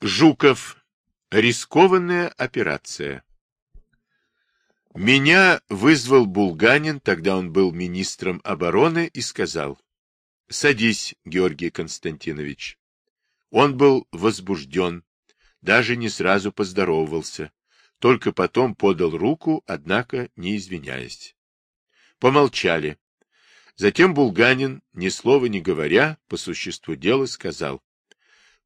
Жуков. Рискованная операция. Меня вызвал Булганин, тогда он был министром обороны, и сказал, «Садись, Георгий Константинович». Он был возбужден, даже не сразу поздоровался, только потом подал руку, однако не извиняясь. Помолчали. Затем Булганин, ни слова не говоря, по существу дела сказал,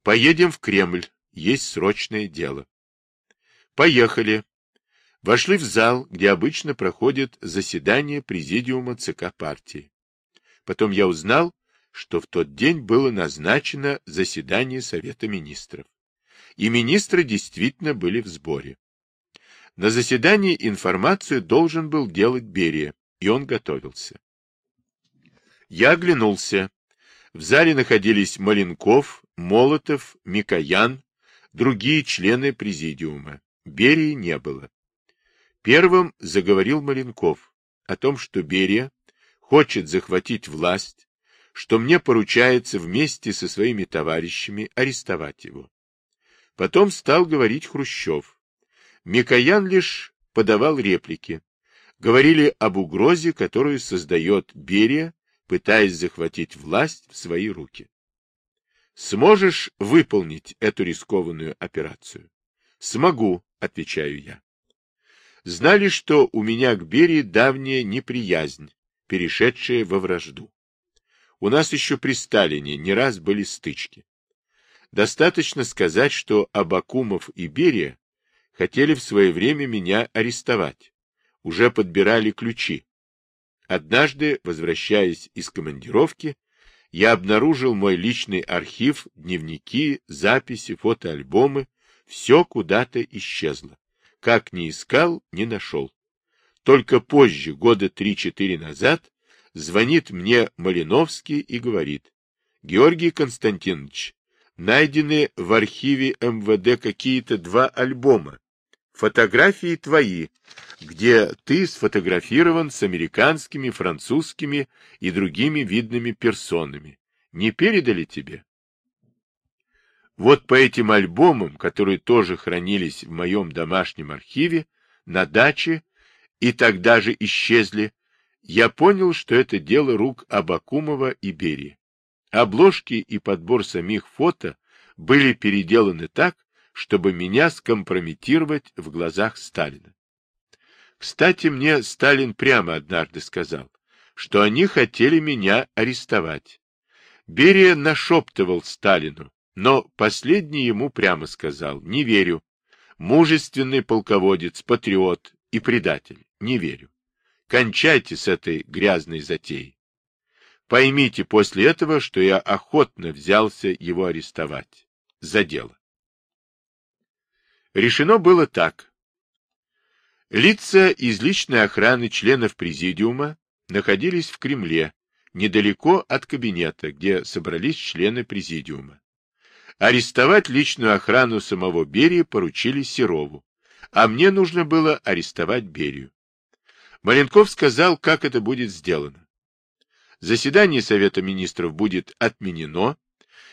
«Поедем в Кремль, есть срочное дело». Поехали. Вошли в зал, где обычно проходит заседание президиума ЦК партии. Потом я узнал, что в тот день было назначено заседание Совета министров. И министры действительно были в сборе. На заседании информацию должен был делать Берия, и он готовился. Я оглянулся. В зале находились Маленков, Молотов, Микоян, другие члены президиума. Берии не было. Первым заговорил Маленков о том, что Берия хочет захватить власть, что мне поручается вместе со своими товарищами арестовать его. Потом стал говорить Хрущев. Микоян лишь подавал реплики. Говорили об угрозе, которую создает Берия, пытаясь захватить власть в свои руки. Сможешь выполнить эту рискованную операцию? Смогу, отвечаю я. Знали, что у меня к Берии давняя неприязнь, перешедшая во вражду. У нас еще при Сталине не раз были стычки. Достаточно сказать, что Абакумов и Берия хотели в свое время меня арестовать. Уже подбирали ключи. Однажды, возвращаясь из командировки, я обнаружил мой личный архив, дневники, записи, фотоальбомы. Все куда-то исчезло. Как ни искал, не нашел. Только позже, года три-четыре назад, звонит мне Малиновский и говорит, Георгий Константинович, найдены в архиве МВД какие-то два альбома, фотографии твои, где ты сфотографирован с американскими, французскими и другими видными персонами. Не передали тебе? Вот по этим альбомам, которые тоже хранились в моем домашнем архиве, на даче, и тогда же исчезли, я понял, что это дело рук Абакумова и Берии. Обложки и подбор самих фото были переделаны так, чтобы меня скомпрометировать в глазах Сталина. Кстати, мне Сталин прямо однажды сказал, что они хотели меня арестовать. Берия нашептывал Сталину, но последний ему прямо сказал, не верю. Мужественный полководец, патриот и предатель, не верю. Кончайте с этой грязной затеей. Поймите после этого, что я охотно взялся его арестовать. За дело. Решено было так. Лица из личной охраны членов президиума находились в Кремле, недалеко от кабинета, где собрались члены президиума. Арестовать личную охрану самого Берии поручили Серову, а мне нужно было арестовать Берию. Маленков сказал, как это будет сделано. Заседание Совета Министров будет отменено,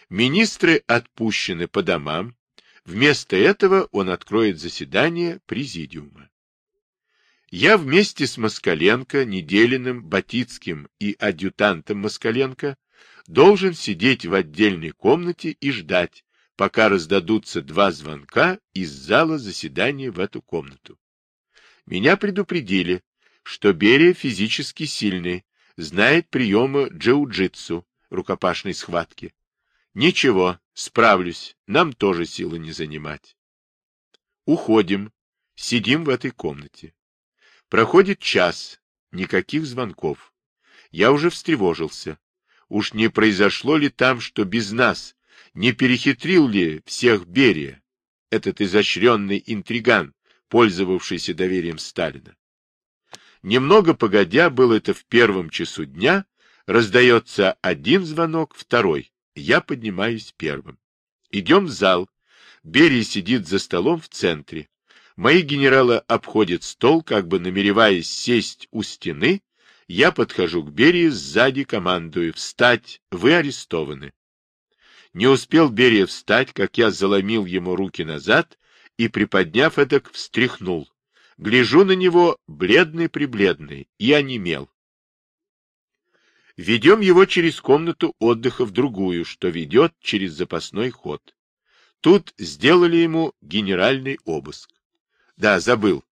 министры отпущены по домам, вместо этого он откроет заседание Президиума. Я вместе с Москаленко, Неделиным, Батицким и адъютантом Москаленко должен сидеть в отдельной комнате и ждать, пока раздадутся два звонка из зала заседания в эту комнату. Меня предупредили, что Берия физически сильный, знает приемы джиу-джитсу, рукопашной схватки. Ничего, справлюсь, нам тоже силы не занимать. Уходим, сидим в этой комнате. Проходит час, никаких звонков. Я уже встревожился. Уж не произошло ли там, что без нас, не перехитрил ли всех Берия, этот изощренный интриган, пользовавшийся доверием Сталина? Немного погодя, было это в первом часу дня, раздается один звонок, второй. Я поднимаюсь первым. Идем в зал. Берия сидит за столом в центре. Мои генералы обходят стол, как бы намереваясь сесть у стены. Я подхожу к Берии, сзади командую. Встать! Вы арестованы. Не успел Берия встать, как я заломил ему руки назад и, приподняв эдак, встряхнул. Гляжу на него, бледный-прибледный, и онемел. Ведем его через комнату отдыха в другую, что ведет через запасной ход. Тут сделали ему генеральный обыск. Да, забыл.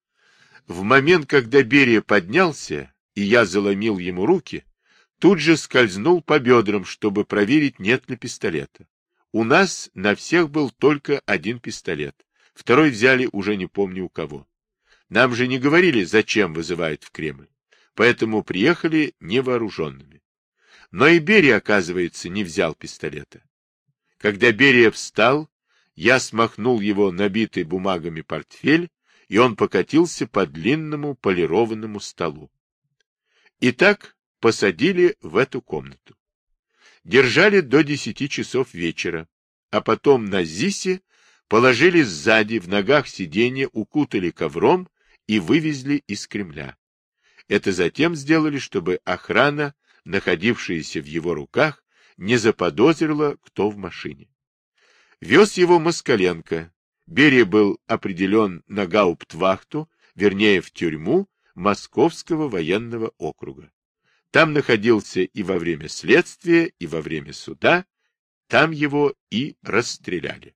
В момент, когда Берия поднялся, и я заломил ему руки, тут же скользнул по бедрам, чтобы проверить, нет ли пистолета. У нас на всех был только один пистолет. Второй взяли уже не помню у кого. Нам же не говорили, зачем вызывают в Кремль. Поэтому приехали невооруженными. Но и Берия, оказывается, не взял пистолета. Когда Берия встал, я смахнул его набитый бумагами портфель, и он покатился по длинному полированному столу. Итак, посадили в эту комнату. Держали до десяти часов вечера, а потом на ЗИСе положили сзади, в ногах сиденья, укутали ковром и вывезли из Кремля. Это затем сделали, чтобы охрана находившаяся в его руках, не заподозрила, кто в машине. Вез его Москаленко. Берия был определен на гауптвахту, вернее, в тюрьму Московского военного округа. Там находился и во время следствия, и во время суда, там его и расстреляли.